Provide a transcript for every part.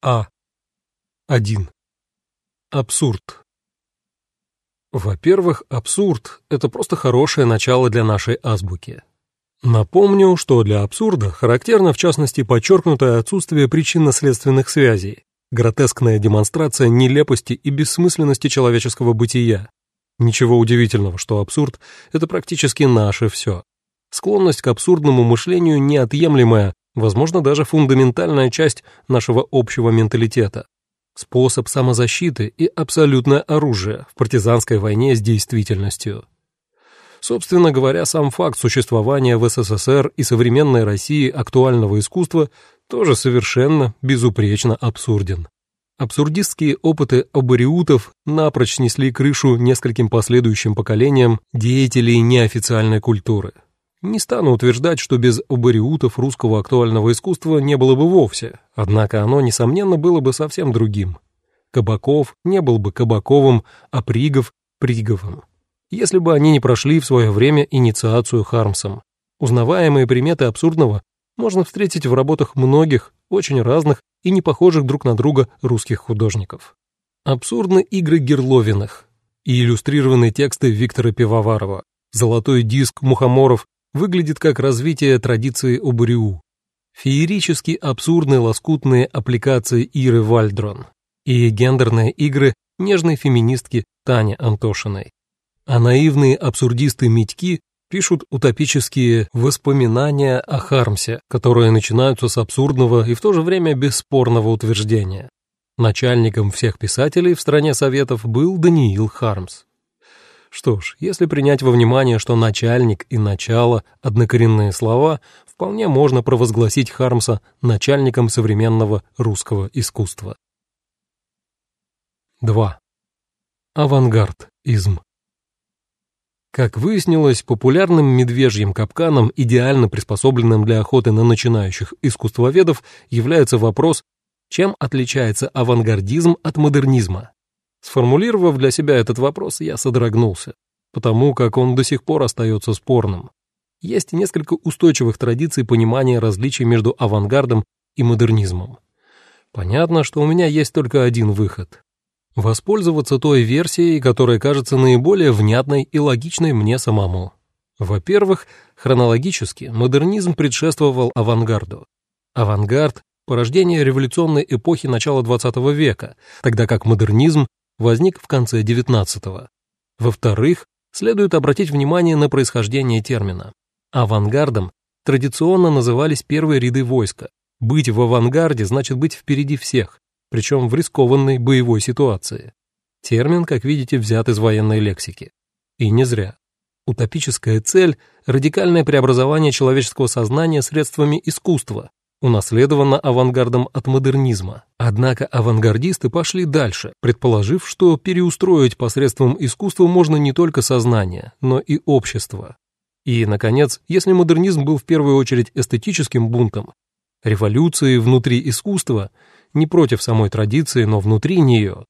А. 1. Абсурд. Во-первых, абсурд — это просто хорошее начало для нашей азбуки. Напомню, что для абсурда характерно, в частности, подчеркнутое отсутствие причинно-следственных связей, гротескная демонстрация нелепости и бессмысленности человеческого бытия. Ничего удивительного, что абсурд — это практически наше все. Склонность к абсурдному мышлению неотъемлемая, возможно, даже фундаментальная часть нашего общего менталитета. Способ самозащиты и абсолютное оружие в партизанской войне с действительностью. Собственно говоря, сам факт существования в СССР и современной России актуального искусства тоже совершенно безупречно абсурден. Абсурдистские опыты абориутов напрочь снесли крышу нескольким последующим поколениям деятелей неофициальной культуры. Не стану утверждать, что без абориутов русского актуального искусства не было бы вовсе, однако оно, несомненно, было бы совсем другим. Кабаков не был бы Кабаковым, а Пригов — Приговым. Если бы они не прошли в свое время инициацию Хармсом. Узнаваемые приметы абсурдного можно встретить в работах многих, очень разных и не похожих друг на друга русских художников. Абсурдны игры Герловиных и иллюстрированные тексты Виктора Пивоварова. Золотой диск Мухоморов выглядит как развитие традиции Обуриу. Феерически абсурдные лоскутные аппликации Иры Вальдрон и гендерные игры нежной феминистки Тани Антошиной. А наивные абсурдисты-митьки пишут утопические воспоминания о Хармсе, которые начинаются с абсурдного и в то же время бесспорного утверждения. Начальником всех писателей в стране Советов был Даниил Хармс. Что ж, если принять во внимание, что начальник и начало – однокоренные слова, вполне можно провозгласить Хармса начальником современного русского искусства. 2. Авангард-изм как выяснилось, популярным медвежьим капканом, идеально приспособленным для охоты на начинающих искусствоведов, является вопрос, чем отличается авангардизм от модернизма. Сформулировав для себя этот вопрос, я содрогнулся, потому как он до сих пор остается спорным. Есть несколько устойчивых традиций понимания различий между авангардом и модернизмом. Понятно, что у меня есть только один выход Воспользоваться той версией, которая кажется наиболее внятной и логичной мне самому. Во-первых, хронологически модернизм предшествовал авангарду. Авангард – порождение революционной эпохи начала XX века, тогда как модернизм возник в конце XIX. Во-вторых, следует обратить внимание на происхождение термина. Авангардом традиционно назывались первые ряды войска. Быть в авангарде значит быть впереди всех, причем в рискованной боевой ситуации. Термин, как видите, взят из военной лексики. И не зря. Утопическая цель – радикальное преобразование человеческого сознания средствами искусства, унаследовано авангардом от модернизма. Однако авангардисты пошли дальше, предположив, что переустроить посредством искусства можно не только сознание, но и общество. И, наконец, если модернизм был в первую очередь эстетическим бунтом, революцией внутри искусства – не против самой традиции, но внутри нее,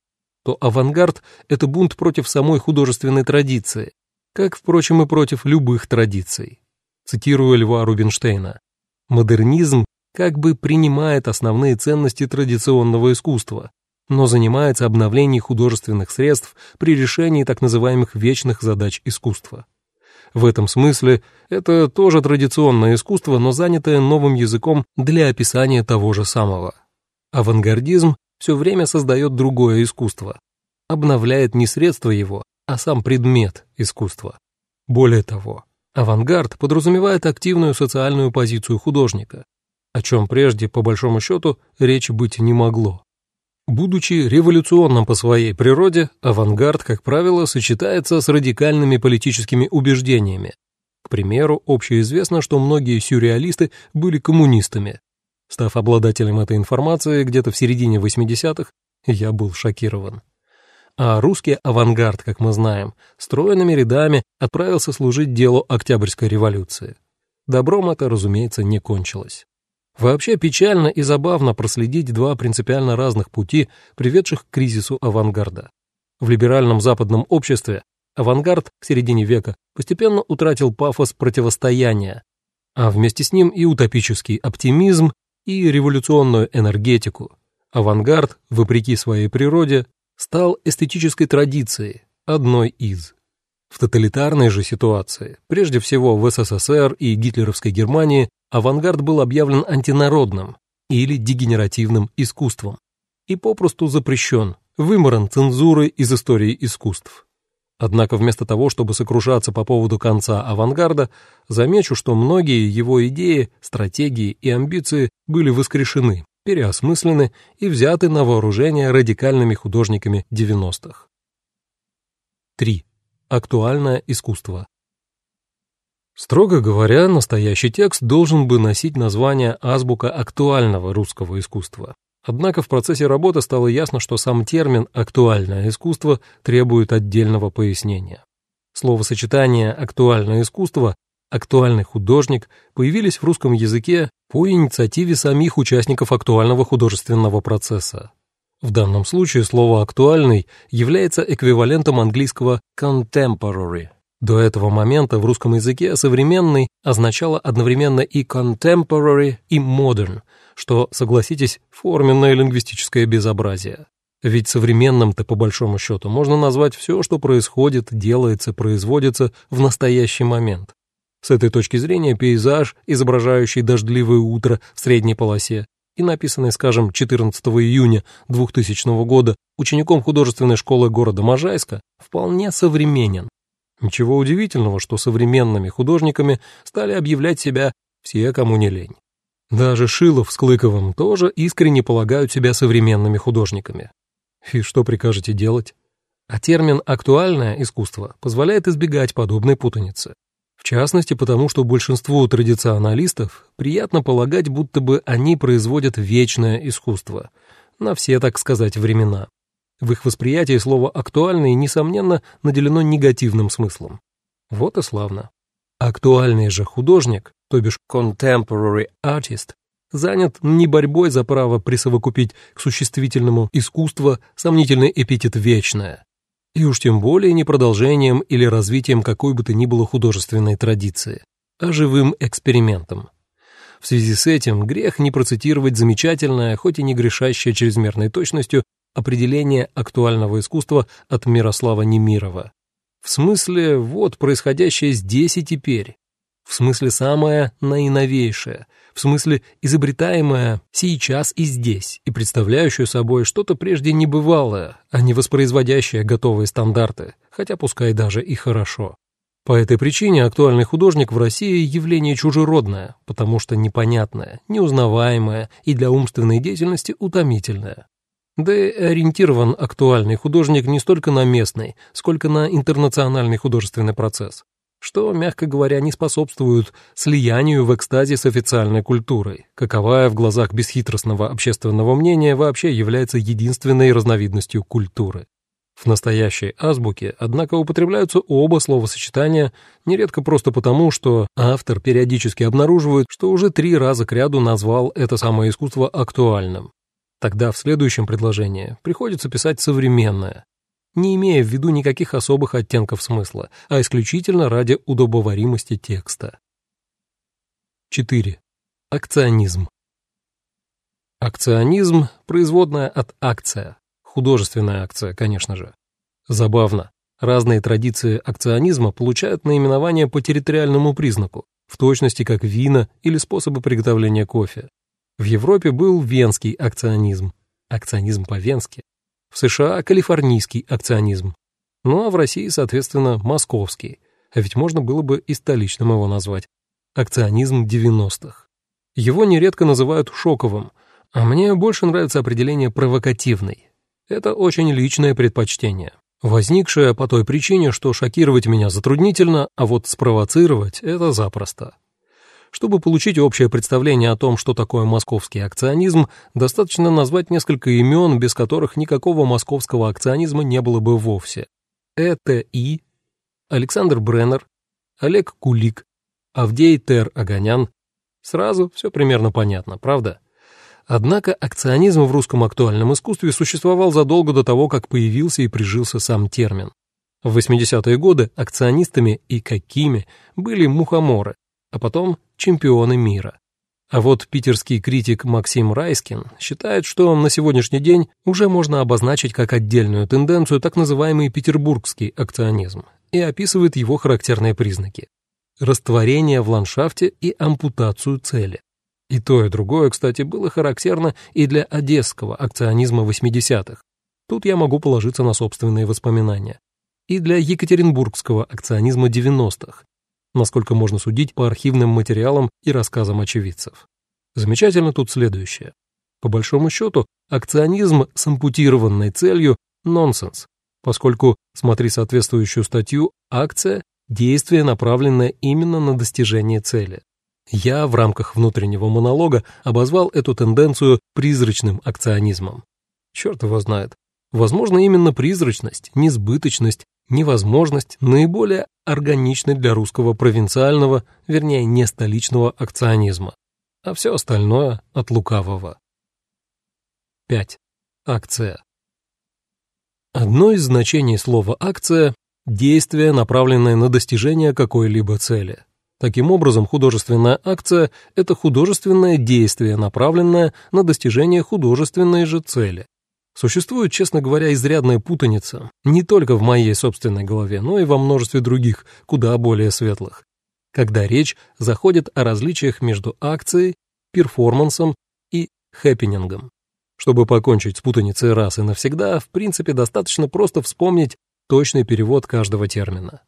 то авангард — это бунт против самой художественной традиции, как, впрочем, и против любых традиций. Цитирую Льва Рубинштейна. «Модернизм как бы принимает основные ценности традиционного искусства, но занимается обновлением художественных средств при решении так называемых вечных задач искусства. В этом смысле это тоже традиционное искусство, но занятое новым языком для описания того же самого. Авангардизм все время создает другое искусство, обновляет не средства его, а сам предмет искусства. Более того, авангард подразумевает активную социальную позицию художника, о чем прежде, по большому счету, речи быть не могло. Будучи революционным по своей природе, авангард, как правило, сочетается с радикальными политическими убеждениями. К примеру, общеизвестно, что многие сюрреалисты были коммунистами, Став обладателем этой информации где-то в середине 80-х, я был шокирован. А русский авангард, как мы знаем, стройными рядами отправился служить делу Октябрьской революции. Добром это, разумеется, не кончилось. Вообще печально и забавно проследить два принципиально разных пути, приведших к кризису авангарда. В либеральном западном обществе авангард к середине века постепенно утратил пафос противостояния, а вместе с ним и утопический оптимизм, и революционную энергетику, Авангард, вопреки своей природе, стал эстетической традицией, одной из. В тоталитарной же ситуации, прежде всего в СССР и гитлеровской Германии, авангард был объявлен антинародным или дегенеративным искусством и попросту запрещен, выморан цензурой из истории искусств. Однако вместо того, чтобы сокрушаться по поводу конца авангарда, замечу, что многие его идеи, стратегии и амбиции были воскрешены, переосмыслены и взяты на вооружение радикальными художниками 90-х. 3. Актуальное искусство. Строго говоря, настоящий текст должен бы носить название «Азбука актуального русского искусства». Однако в процессе работы стало ясно, что сам термин «актуальное искусство» требует отдельного пояснения. Словосочетание «актуальное искусство», «актуальный художник» появились в русском языке по инициативе самих участников актуального художественного процесса. В данном случае слово «актуальный» является эквивалентом английского «contemporary». До этого момента в русском языке «современный» означало одновременно и «contemporary», и «modern», что, согласитесь, форменное лингвистическое безобразие. Ведь современным-то по большому счету можно назвать все, что происходит, делается, производится в настоящий момент. С этой точки зрения пейзаж, изображающий дождливое утро в средней полосе, и написанный, скажем, 14 июня 2000 года учеником художественной школы города Можайска, вполне современен. Ничего удивительного, что современными художниками стали объявлять себя все, кому не лень. Даже Шилов с Клыковым тоже искренне полагают себя современными художниками. И что прикажете делать? А термин «актуальное искусство» позволяет избегать подобной путаницы. В частности, потому что большинству традиционалистов приятно полагать, будто бы они производят вечное искусство, на все, так сказать, времена. В их восприятии слово «актуальный» несомненно наделено негативным смыслом. Вот и славно. Актуальный же художник то бишь contemporary artist, занят не борьбой за право присовокупить к существительному искусство сомнительный эпитет «вечное», и уж тем более не продолжением или развитием какой бы то ни было художественной традиции, а живым экспериментом. В связи с этим грех не процитировать замечательное, хоть и не грешащее чрезмерной точностью, определение актуального искусства от Мирослава Немирова. В смысле, вот происходящее здесь и теперь, в смысле самое наиновейшее, в смысле изобретаемое сейчас и здесь, и представляющее собой что-то прежде небывалое, а не воспроизводящее готовые стандарты, хотя пускай даже и хорошо. По этой причине актуальный художник в России явление чужеродное, потому что непонятное, неузнаваемое и для умственной деятельности утомительное. Да и ориентирован актуальный художник не столько на местный, сколько на интернациональный художественный процесс что, мягко говоря, не способствуют слиянию в экстазе с официальной культурой, каковая в глазах бесхитростного общественного мнения вообще является единственной разновидностью культуры. В настоящей азбуке, однако, употребляются оба словосочетания, нередко просто потому, что автор периодически обнаруживает, что уже три раза кряду назвал это самое искусство актуальным. Тогда в следующем предложении приходится писать «современное», не имея в виду никаких особых оттенков смысла, а исключительно ради удобоваримости текста. 4. Акционизм. Акционизм – производная от акция, художественная акция, конечно же. Забавно, разные традиции акционизма получают наименование по территориальному признаку, в точности как вина или способы приготовления кофе. В Европе был венский акционизм, акционизм по-венски, в США – калифорнийский акционизм. Ну а в России, соответственно, московский. А ведь можно было бы и столичным его назвать. Акционизм 90-х. Его нередко называют шоковым, а мне больше нравится определение провокативный. Это очень личное предпочтение, возникшее по той причине, что шокировать меня затруднительно, а вот спровоцировать — это запросто. Чтобы получить общее представление о том, что такое московский акционизм, достаточно назвать несколько имен, без которых никакого московского акционизма не было бы вовсе. Это И, Александр Бреннер, Олег Кулик, Авдей Тер Аганян. Сразу все примерно понятно, правда? Однако акционизм в русском актуальном искусстве существовал задолго до того, как появился и прижился сам термин. В 80-е годы акционистами и какими были мухоморы, а потом чемпионы мира. А вот питерский критик Максим Райскин считает, что на сегодняшний день уже можно обозначить как отдельную тенденцию так называемый петербургский акционизм и описывает его характерные признаки. Растворение в ландшафте и ампутацию цели. И то, и другое, кстати, было характерно и для одесского акционизма 80-х. Тут я могу положиться на собственные воспоминания. И для екатеринбургского акционизма 90-х, насколько можно судить по архивным материалам и рассказам очевидцев. Замечательно тут следующее. По большому счету, акционизм с ампутированной целью – нонсенс, поскольку, смотри соответствующую статью, акция – действие, направленное именно на достижение цели. Я в рамках внутреннего монолога обозвал эту тенденцию призрачным акционизмом. Черт его знает. Возможно, именно призрачность, несбыточность, невозможность наиболее органичны для русского провинциального, вернее, не столичного акционизма, а все остальное от лукавого. 5. Акция. Одно из значений слова «акция» — действие, направленное на достижение какой-либо цели. Таким образом, художественная акция — это художественное действие, направленное на достижение художественной же цели. Существует, честно говоря, изрядная путаница, не только в моей собственной голове, но и во множестве других, куда более светлых, когда речь заходит о различиях между акцией, перформансом и хэппинингом. Чтобы покончить с путаницей раз и навсегда, в принципе, достаточно просто вспомнить точный перевод каждого термина.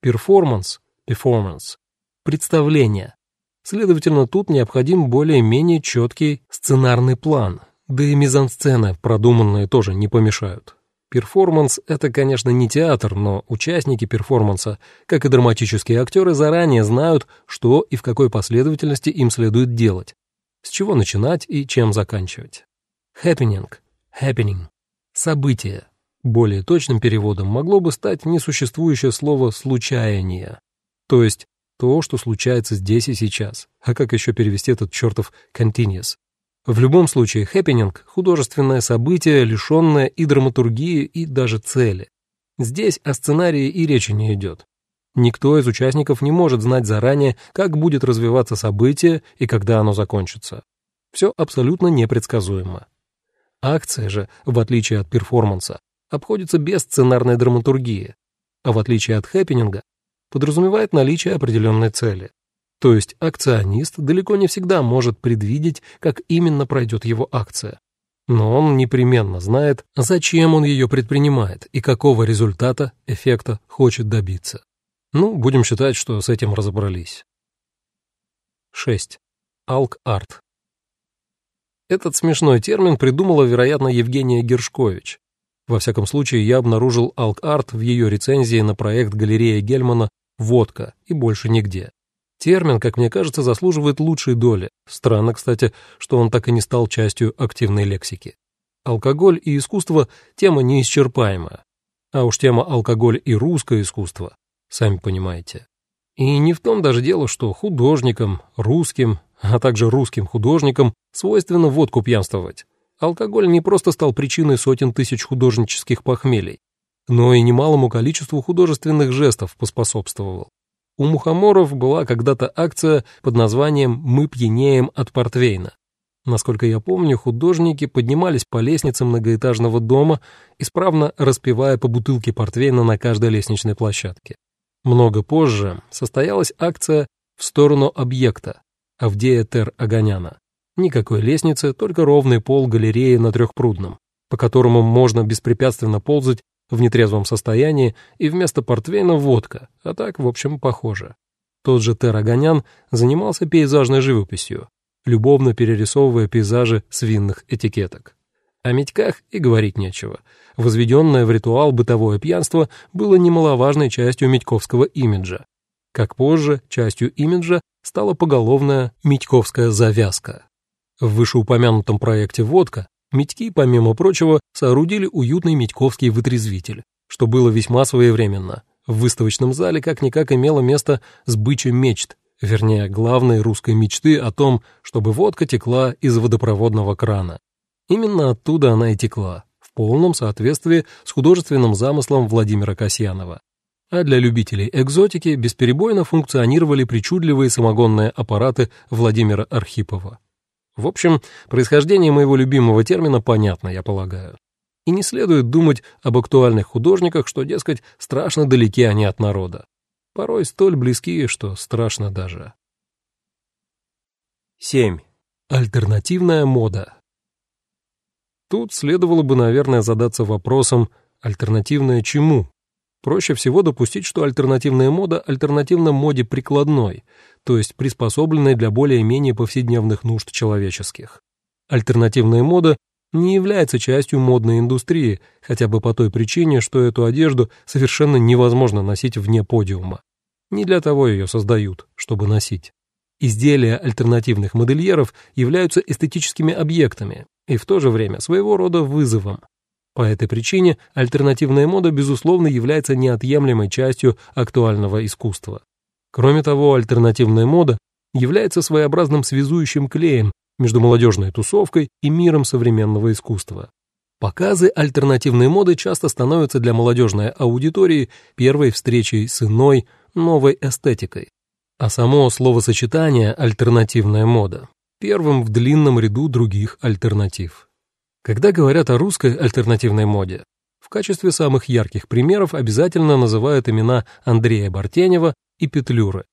Перформанс, performance представление. Следовательно, тут необходим более-менее четкий сценарный план, да и мизансцены, продуманные, тоже не помешают. Перформанс — это, конечно, не театр, но участники перформанса, как и драматические актеры, заранее знают, что и в какой последовательности им следует делать, с чего начинать и чем заканчивать. Happening, happening, событие. Более точным переводом могло бы стать несуществующее слово «случаяние», то есть то, что случается здесь и сейчас. А как еще перевести этот чертов continuous? В любом случае, хэппининг — художественное событие, лишенное и драматургии, и даже цели. Здесь о сценарии и речи не идет. Никто из участников не может знать заранее, как будет развиваться событие и когда оно закончится. Все абсолютно непредсказуемо. Акция же, в отличие от перформанса, обходится без сценарной драматургии, а в отличие от хэппининга, подразумевает наличие определенной цели. То есть акционист далеко не всегда может предвидеть, как именно пройдет его акция. Но он непременно знает, зачем он ее предпринимает и какого результата, эффекта хочет добиться. Ну, будем считать, что с этим разобрались. 6. Алк-арт. Этот смешной термин придумала, вероятно, Евгения Гершкович. Во всяком случае, я обнаружил алк-арт в ее рецензии на проект галереи Гельмана водка и больше нигде. Термин, как мне кажется, заслуживает лучшей доли. Странно, кстати, что он так и не стал частью активной лексики. Алкоголь и искусство – тема неисчерпаемая. А уж тема алкоголь и русское искусство, сами понимаете. И не в том даже дело, что художникам, русским, а также русским художникам свойственно водку пьянствовать. Алкоголь не просто стал причиной сотен тысяч художнических похмелий но и немалому количеству художественных жестов поспособствовал. У Мухоморов была когда-то акция под названием «Мы пьянеем от портвейна». Насколько я помню, художники поднимались по лестнице многоэтажного дома, исправно распивая по бутылке портвейна на каждой лестничной площадке. Много позже состоялась акция в сторону объекта Авдея Тер Аганяна. Никакой лестницы, только ровный пол галереи на Трехпрудном, по которому можно беспрепятственно ползать в нетрезвом состоянии и вместо портвейна водка, а так, в общем, похоже. Тот же Тераганян занимался пейзажной живописью, любовно перерисовывая пейзажи свинных этикеток. О Митьках и говорить нечего. Возведенное в ритуал бытовое пьянство было немаловажной частью Митьковского имиджа. Как позже, частью имиджа стала поголовная Митьковская завязка. В вышеупомянутом проекте «Водка» Митьки, помимо прочего, соорудили уютный митьковский вытрезвитель, что было весьма своевременно. В выставочном зале как-никак имело место сбыча мечт, вернее, главной русской мечты о том, чтобы водка текла из водопроводного крана. Именно оттуда она и текла, в полном соответствии с художественным замыслом Владимира Касьянова. а для любителей экзотики бесперебойно функционировали причудливые самогонные аппараты Владимира Архипова. В общем, происхождение моего любимого термина понятно, я полагаю. И не следует думать об актуальных художниках, что, дескать, страшно далеки они от народа. Порой столь близкие, что страшно даже. 7. Альтернативная мода. Тут следовало бы, наверное, задаться вопросом, альтернативная чему? Проще всего допустить, что альтернативная мода альтернативна моде прикладной, то есть приспособленной для более-менее повседневных нужд человеческих. Альтернативная мода не является частью модной индустрии, хотя бы по той причине, что эту одежду совершенно невозможно носить вне подиума. Не для того ее создают, чтобы носить. Изделия альтернативных модельеров являются эстетическими объектами и в то же время своего рода вызовом. По этой причине альтернативная мода, безусловно, является неотъемлемой частью актуального искусства. Кроме того, альтернативная мода является своеобразным связующим клеем между молодежной тусовкой и миром современного искусства. Показы альтернативной моды часто становятся для молодежной аудитории первой встречей с иной, новой эстетикой. А само словосочетание «альтернативная мода» первым в длинном ряду других альтернатив. Когда говорят о русской альтернативной моде, в качестве самых ярких примеров обязательно называют имена Андрея Бартенева и Петлюры.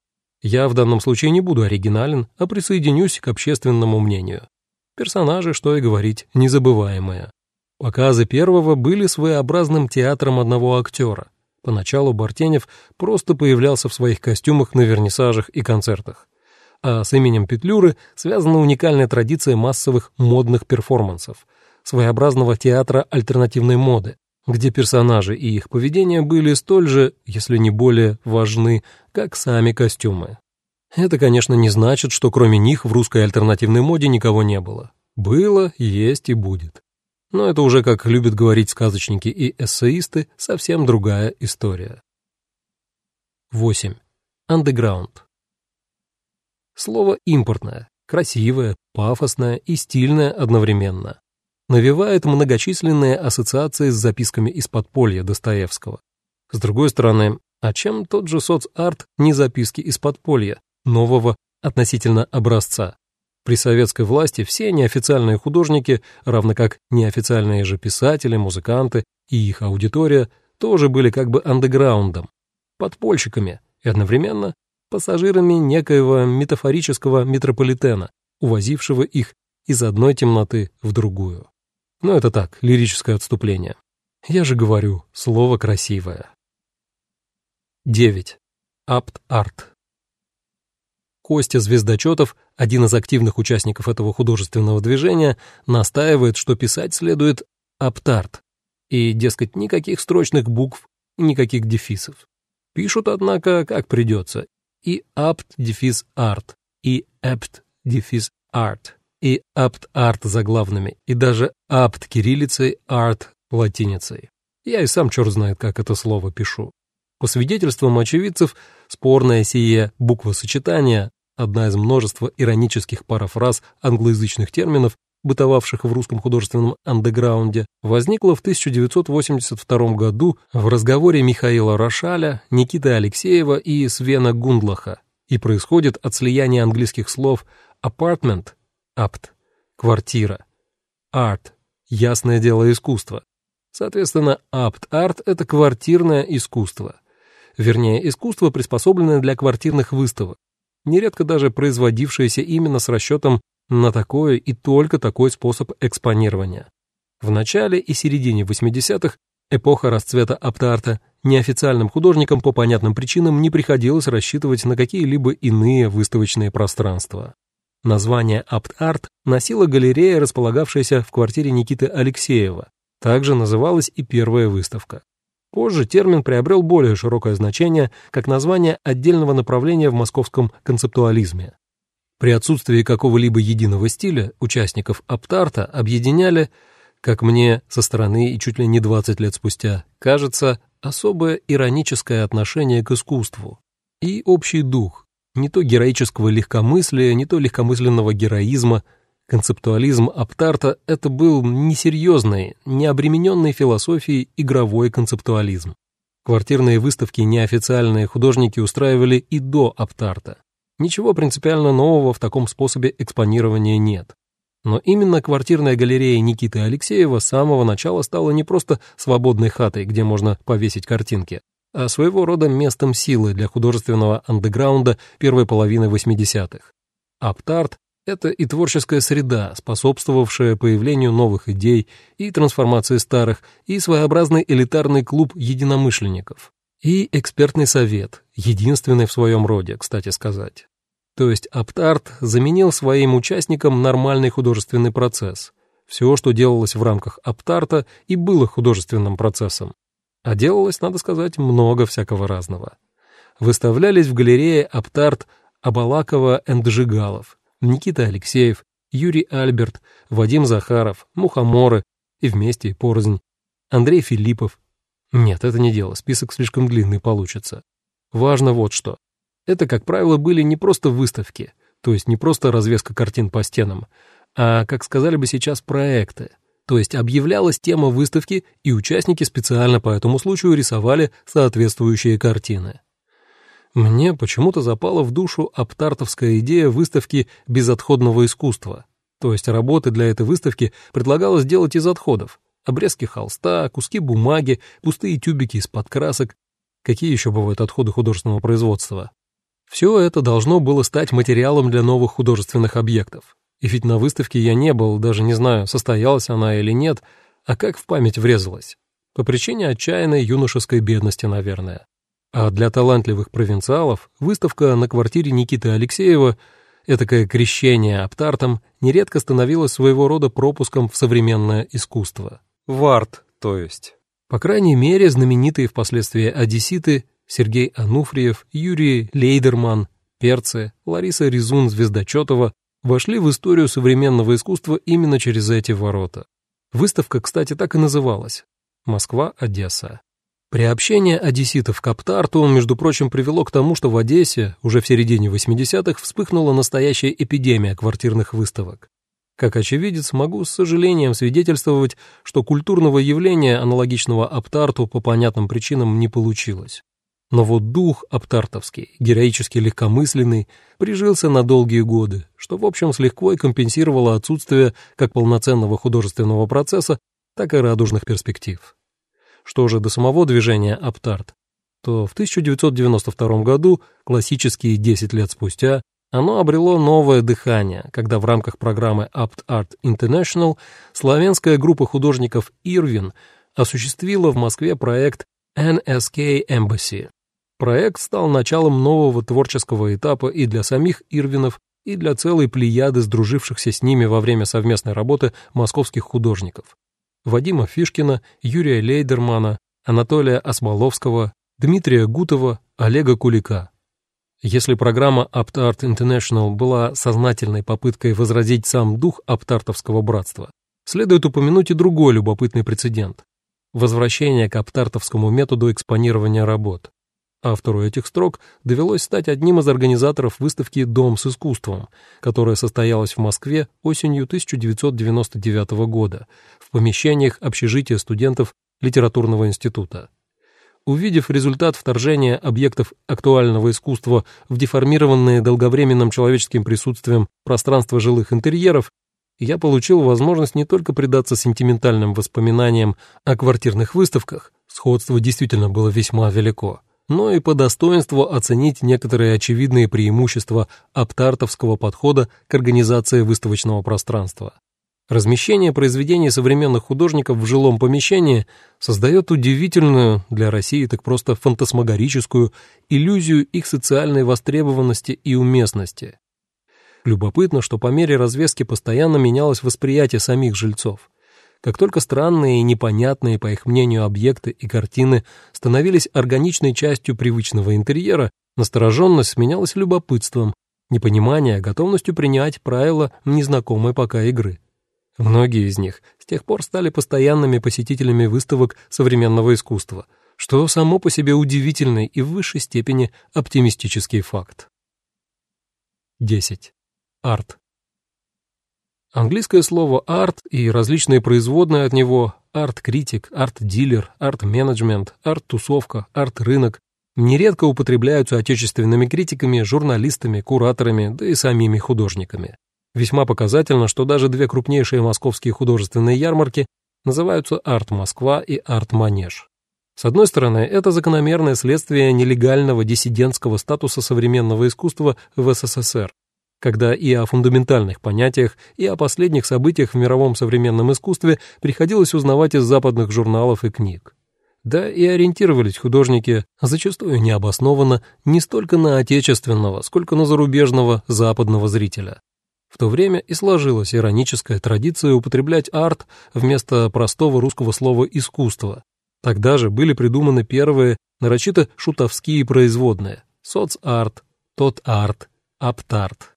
Я в данном случае не буду оригинален, а присоединюсь к общественному мнению. Персонажи, что и говорить, незабываемые. Показы первого были своеобразным театром одного актера. Поначалу Бартенев просто появлялся в своих костюмах на вернисажах и концертах. А с именем Петлюры связана уникальная традиция массовых модных перформансов – своеобразного театра альтернативной моды, где персонажи и их поведение были столь же, если не более, важны, как сами костюмы. Это, конечно, не значит, что кроме них в русской альтернативной моде никого не было. Было, есть и будет. Но это уже, как любят говорить сказочники и эссеисты, совсем другая история. 8. Андеграунд. Слово импортное, красивое, пафосное и стильное одновременно навевает многочисленные ассоциации с записками из подполья Достоевского. С другой стороны, а чем тот же соцарт не записки из подполья, нового относительно образца? При советской власти все неофициальные художники, равно как неофициальные же писатели, музыканты и их аудитория, тоже были как бы андеграундом, подпольщиками и одновременно пассажирами некоего метафорического метрополитена, увозившего их из одной темноты в другую. Но это так, лирическое отступление. Я же говорю, слово красивое. 9. Апт-арт. Костя Звездочетов, один из активных участников этого художественного движения, настаивает, что писать следует апт-арт, и, дескать, никаких строчных букв, никаких дефисов. Пишут, однако, как придется, и апт-дефис-арт, и эпт-дефис-арт и апт-арт заглавными, и даже апт кириллицей, арт латиницей. Я и сам черт знает, как это слово пишу. По свидетельствам очевидцев, спорное сие буквосочетание, одна из множества иронических парафраз англоязычных терминов, бытовавших в русском художественном андеграунде, возникла в 1982 году в разговоре Михаила Рошаля, Никиты Алексеева и Свена Гундлаха и происходит от слияния английских слов apartment апт, квартира, арт, ясное дело искусство. Соответственно, апт-арт — это квартирное искусство. Вернее, искусство, приспособленное для квартирных выставок, нередко даже производившееся именно с расчетом на такой и только такой способ экспонирования. В начале и середине 80-х, эпоха расцвета апт-арта, неофициальным художникам по понятным причинам не приходилось рассчитывать на какие-либо иные выставочные пространства. Название «Апт-Арт» носила галерея, располагавшаяся в квартире Никиты Алексеева. Также называлась и первая выставка. Позже термин приобрел более широкое значение как название отдельного направления в московском концептуализме. При отсутствии какого-либо единого стиля участников Аптарта объединяли, как мне со стороны и чуть ли не 20 лет спустя, кажется, особое ироническое отношение к искусству и общий дух, не то героического легкомыслия, не то легкомысленного героизма. Концептуализм Аптарта — это был несерьезный, не обремененный философией игровой концептуализм. Квартирные выставки неофициальные художники устраивали и до Аптарта. Ничего принципиально нового в таком способе экспонирования нет. Но именно квартирная галерея Никиты Алексеева с самого начала стала не просто свободной хатой, где можно повесить картинки, а своего рода местом силы для художественного андеграунда первой половины 80-х. Аптарт — это и творческая среда, способствовавшая появлению новых идей и трансформации старых, и своеобразный элитарный клуб единомышленников, и экспертный совет, единственный в своем роде, кстати сказать. То есть Аптарт заменил своим участникам нормальный художественный процесс. Все, что делалось в рамках Аптарта, и было художественным процессом. А делалось, надо сказать, много всякого разного. Выставлялись в галерее Аптарт Абалакова Энджигалов, Никита Алексеев, Юрий Альберт, Вадим Захаров, Мухоморы и вместе порознь, Андрей Филиппов. Нет, это не дело, список слишком длинный получится. Важно вот что. Это, как правило, были не просто выставки, то есть не просто развеска картин по стенам, а, как сказали бы сейчас, проекты. То есть объявлялась тема выставки, и участники специально по этому случаю рисовали соответствующие картины. Мне почему-то запала в душу аптартовская идея выставки безотходного искусства. То есть работы для этой выставки предлагалось делать из отходов. Обрезки холста, куски бумаги, пустые тюбики из-под красок. Какие еще бывают отходы художественного производства? Все это должно было стать материалом для новых художественных объектов. И ведь на выставке я не был, даже не знаю, состоялась она или нет, а как в память врезалась. По причине отчаянной юношеской бедности, наверное. А для талантливых провинциалов выставка на квартире Никиты Алексеева, этакое крещение аптартом, нередко становилась своего рода пропуском в современное искусство. В арт, то есть. По крайней мере, знаменитые впоследствии одесситы Сергей Ануфриев, Юрий Лейдерман, Перцы, Лариса Резун-Звездочетова вошли в историю современного искусства именно через эти ворота. Выставка, кстати, так и называлась «Москва-Одесса». Приобщение одесситов к Аптарту, между прочим, привело к тому, что в Одессе уже в середине 80-х вспыхнула настоящая эпидемия квартирных выставок. Как очевидец, могу с сожалением свидетельствовать, что культурного явления, аналогичного Аптарту, по понятным причинам не получилось. Но вот дух аптартовский, героически легкомысленный, прижился на долгие годы, что, в общем, с легко и компенсировало отсутствие как полноценного художественного процесса, так и радужных перспектив. Что же до самого движения Аптарт, то в 1992 году, классические 10 лет спустя, оно обрело новое дыхание, когда в рамках программы Apt Art International славянская группа художников «Ирвин» осуществила в Москве проект NSK Embassy Проект стал началом нового творческого этапа и для самих Ирвинов, и для целой плеяды сдружившихся с ними во время совместной работы московских художников. Вадима Фишкина, Юрия Лейдермана, Анатолия Осмоловского, Дмитрия Гутова, Олега Кулика. Если программа Apt Art International была сознательной попыткой возродить сам дух аптартовского братства, следует упомянуть и другой любопытный прецедент – возвращение к аптартовскому методу экспонирования работ. Автору этих строк довелось стать одним из организаторов выставки «Дом с искусством», которая состоялась в Москве осенью 1999 года в помещениях общежития студентов литературного института. Увидев результат вторжения объектов актуального искусства в деформированные долговременным человеческим присутствием пространство жилых интерьеров, я получил возможность не только предаться сентиментальным воспоминаниям о квартирных выставках, сходство действительно было весьма велико, но и по достоинству оценить некоторые очевидные преимущества аптартовского подхода к организации выставочного пространства. Размещение произведений современных художников в жилом помещении создает удивительную, для России так просто фантасмагорическую, иллюзию их социальной востребованности и уместности. Любопытно, что по мере развески постоянно менялось восприятие самих жильцов. Как только странные и непонятные, по их мнению, объекты и картины становились органичной частью привычного интерьера, настороженность сменялась любопытством, непонимание готовностью принять правила незнакомой пока игры. Многие из них с тех пор стали постоянными посетителями выставок современного искусства, что само по себе удивительный и в высшей степени оптимистический факт. 10. Арт. Английское слово «art» и различные производные от него арт-критик, арт-дилер, арт-менеджмент, арт-тусовка, арт-рынок нередко употребляются отечественными критиками, журналистами, кураторами, да и самими художниками. Весьма показательно, что даже две крупнейшие московские художественные ярмарки называются «Арт-Москва» и «Арт-Манеж». С одной стороны, это закономерное следствие нелегального диссидентского статуса современного искусства в СССР, когда и о фундаментальных понятиях, и о последних событиях в мировом современном искусстве приходилось узнавать из западных журналов и книг. Да и ориентировались художники, зачастую необоснованно, не столько на отечественного, сколько на зарубежного западного зрителя. В то время и сложилась ироническая традиция употреблять арт вместо простого русского слова «искусство». Тогда же были придуманы первые, нарочито шутовские производные – соцарт, тот-арт, аптарт.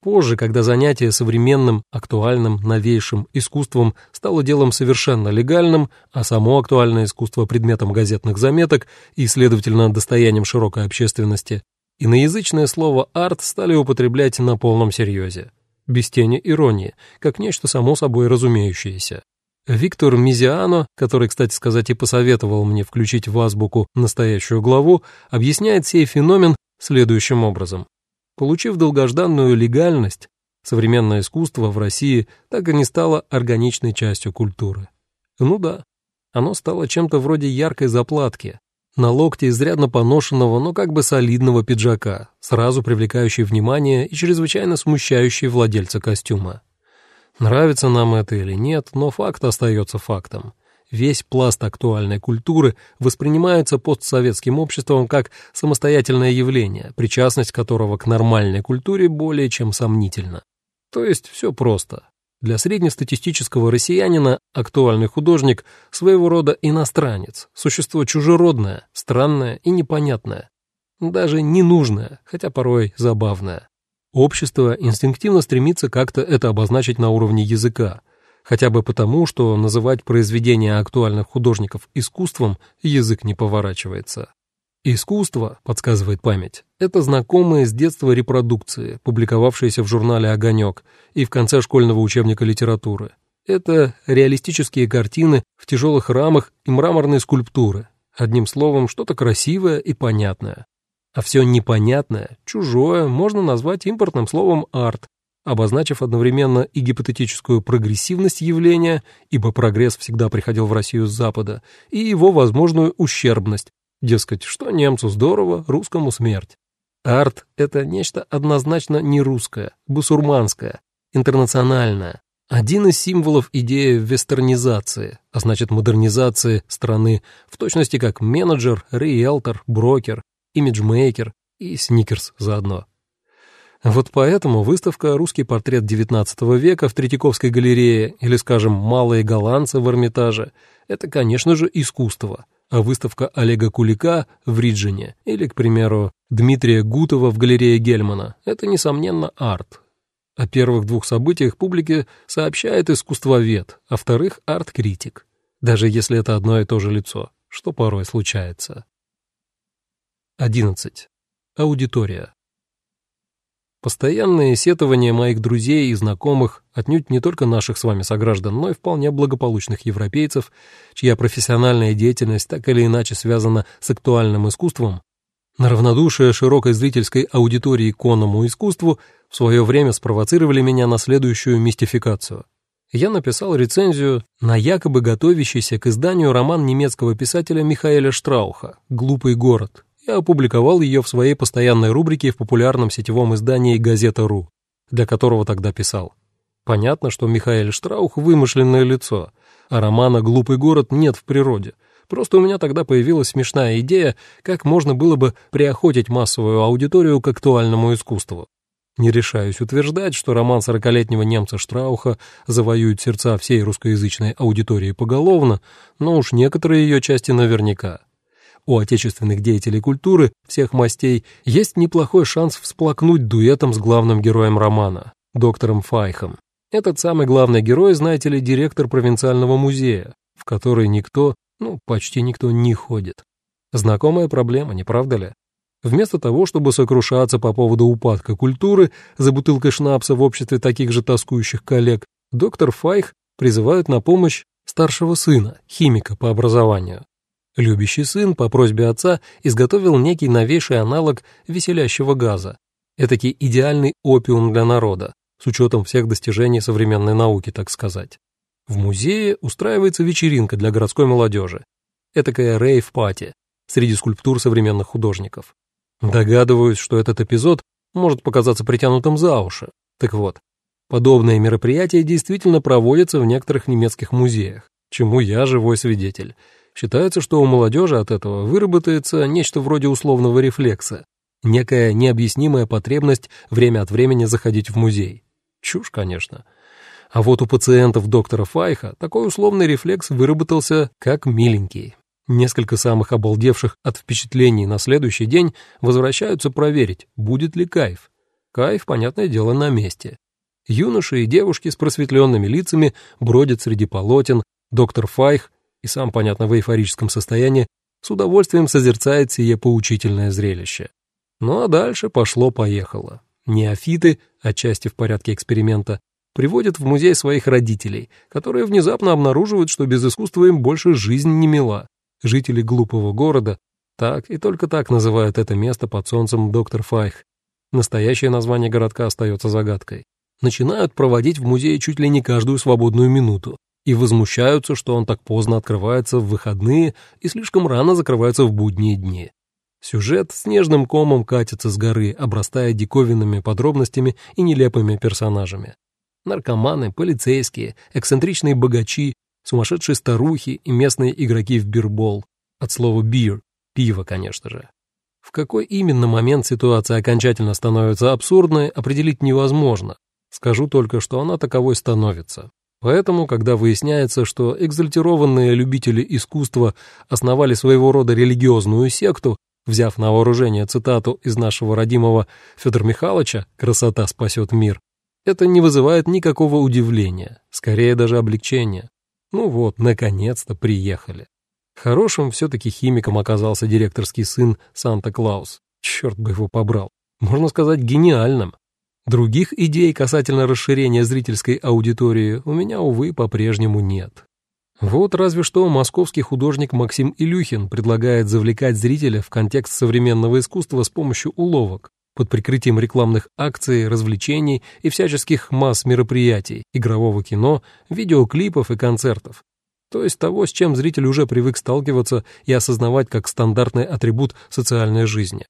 Позже, когда занятие современным, актуальным, новейшим искусством стало делом совершенно легальным, а само актуальное искусство предметом газетных заметок и, следовательно, достоянием широкой общественности, иноязычное слово «арт» стали употреблять на полном серьезе, без тени иронии, как нечто само собой разумеющееся. Виктор Мизиано, который, кстати сказать, и посоветовал мне включить в азбуку настоящую главу, объясняет сей феномен следующим образом. Получив долгожданную легальность, современное искусство в России так и не стало органичной частью культуры. Ну да, оно стало чем-то вроде яркой заплатки, на локте изрядно поношенного, но как бы солидного пиджака, сразу привлекающий внимание и чрезвычайно смущающий владельца костюма. Нравится нам это или нет, но факт остается фактом весь пласт актуальной культуры воспринимается постсоветским обществом как самостоятельное явление, причастность которого к нормальной культуре более чем сомнительна. То есть все просто. Для среднестатистического россиянина актуальный художник – своего рода иностранец, существо чужеродное, странное и непонятное. Даже ненужное, хотя порой забавное. Общество инстинктивно стремится как-то это обозначить на уровне языка, хотя бы потому, что называть произведения актуальных художников искусством язык не поворачивается. Искусство, подсказывает память, это знакомые с детства репродукции, публиковавшиеся в журнале «Огонек» и в конце школьного учебника литературы. Это реалистические картины в тяжелых рамах и мраморные скульптуры. Одним словом, что-то красивое и понятное. А все непонятное, чужое можно назвать импортным словом «арт», обозначив одновременно и гипотетическую прогрессивность явления, ибо прогресс всегда приходил в Россию с Запада, и его возможную ущербность, дескать, что немцу здорово, русскому смерть. Арт — это нечто однозначно не русское, бусурманское, интернациональное, один из символов идеи вестернизации, а значит модернизации страны, в точности как менеджер, риэлтор, брокер, имиджмейкер и сникерс заодно. Вот поэтому выставка «Русский портрет XIX века» в Третьяковской галерее или, скажем, «Малые голландцы» в Эрмитаже — это, конечно же, искусство, а выставка Олега Кулика в Риджине или, к примеру, Дмитрия Гутова в галерее Гельмана — это, несомненно, арт. О первых двух событиях публике сообщает искусствовед, а вторых — арт-критик, даже если это одно и то же лицо, что порой случается. 11. Аудитория. Постоянные сетования моих друзей и знакомых, отнюдь не только наших с вами сограждан, но и вполне благополучных европейцев, чья профессиональная деятельность так или иначе связана с актуальным искусством, на равнодушие широкой зрительской аудитории к конному искусству в свое время спровоцировали меня на следующую мистификацию. Я написал рецензию на якобы готовящийся к изданию роман немецкого писателя Михаэля Штрауха «Глупый город», и опубликовал ее в своей постоянной рубрике в популярном сетевом издании «Газета.ру», для которого тогда писал. Понятно, что Михаил Штраух — вымышленное лицо, а романа «Глупый город» нет в природе. Просто у меня тогда появилась смешная идея, как можно было бы приохотить массовую аудиторию к актуальному искусству. Не решаюсь утверждать, что роман сорокалетнего немца Штрауха завоюет сердца всей русскоязычной аудитории поголовно, но уж некоторые ее части наверняка. У отечественных деятелей культуры всех мастей есть неплохой шанс всплакнуть дуэтом с главным героем романа, доктором Файхом. Этот самый главный герой, знаете ли, директор провинциального музея, в который никто, ну, почти никто не ходит. Знакомая проблема, не правда ли? Вместо того, чтобы сокрушаться по поводу упадка культуры за бутылкой шнапса в обществе таких же тоскующих коллег, Доктор Файх призывает на помощь старшего сына, химика по образованию. Любящий сын по просьбе отца изготовил некий новейший аналог веселящего газа, этакий идеальный опиум для народа, с учетом всех достижений современной науки, так сказать. В музее устраивается вечеринка для городской молодежи, этакая рейв-пати, среди скульптур современных художников. Догадываюсь, что этот эпизод может показаться притянутым за уши. Так вот, подобные мероприятия действительно проводятся в некоторых немецких музеях, чему я живой свидетель – Считается, что у молодежи от этого выработается нечто вроде условного рефлекса, некая необъяснимая потребность время от времени заходить в музей. Чушь, конечно. А вот у пациентов доктора Файха такой условный рефлекс выработался как миленький. Несколько самых обалдевших от впечатлений на следующий день возвращаются проверить, будет ли кайф. Кайф, понятное дело, на месте. Юноши и девушки с просветленными лицами бродят среди полотен, доктор Файх сам, понятно, в эйфорическом состоянии, с удовольствием созерцает сие поучительное зрелище. Ну а дальше пошло-поехало. Неофиты, отчасти в порядке эксперимента, приводят в музей своих родителей, которые внезапно обнаруживают, что без искусства им больше жизнь не мила. Жители глупого города так и только так называют это место под солнцем доктор Файх. Настоящее название городка остается загадкой. Начинают проводить в музее чуть ли не каждую свободную минуту и возмущаются, что он так поздно открывается в выходные и слишком рано закрывается в будние дни. Сюжет снежным комом катится с горы, обрастая диковинными подробностями и нелепыми персонажами. Наркоманы, полицейские, эксцентричные богачи, сумасшедшие старухи и местные игроки в бирбол. От слова «бир» — пиво, конечно же. В какой именно момент ситуация окончательно становится абсурдной, определить невозможно. Скажу только, что она таковой становится. Поэтому, когда выясняется, что экзальтированные любители искусства основали своего рода религиозную секту, взяв на вооружение цитату из нашего родимого Федора Михайловича «Красота спасет мир», это не вызывает никакого удивления, скорее даже облегчения. Ну вот, наконец-то приехали. Хорошим все-таки химиком оказался директорский сын Санта-Клаус. Черт бы его побрал. Можно сказать, гениальным. Других идей касательно расширения зрительской аудитории у меня, увы, по-прежнему нет. Вот разве что московский художник Максим Илюхин предлагает завлекать зрителя в контекст современного искусства с помощью уловок, под прикрытием рекламных акций, развлечений и всяческих масс мероприятий, игрового кино, видеоклипов и концертов. То есть того, с чем зритель уже привык сталкиваться и осознавать как стандартный атрибут социальной жизни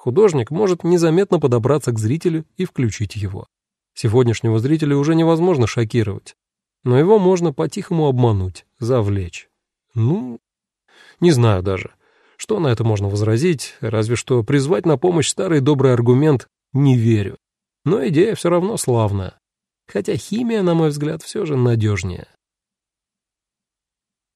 художник может незаметно подобраться к зрителю и включить его. Сегодняшнего зрителя уже невозможно шокировать, но его можно по-тихому обмануть, завлечь. Ну, не знаю даже, что на это можно возразить, разве что призвать на помощь старый добрый аргумент «не верю». Но идея все равно славная. Хотя химия, на мой взгляд, все же надежнее.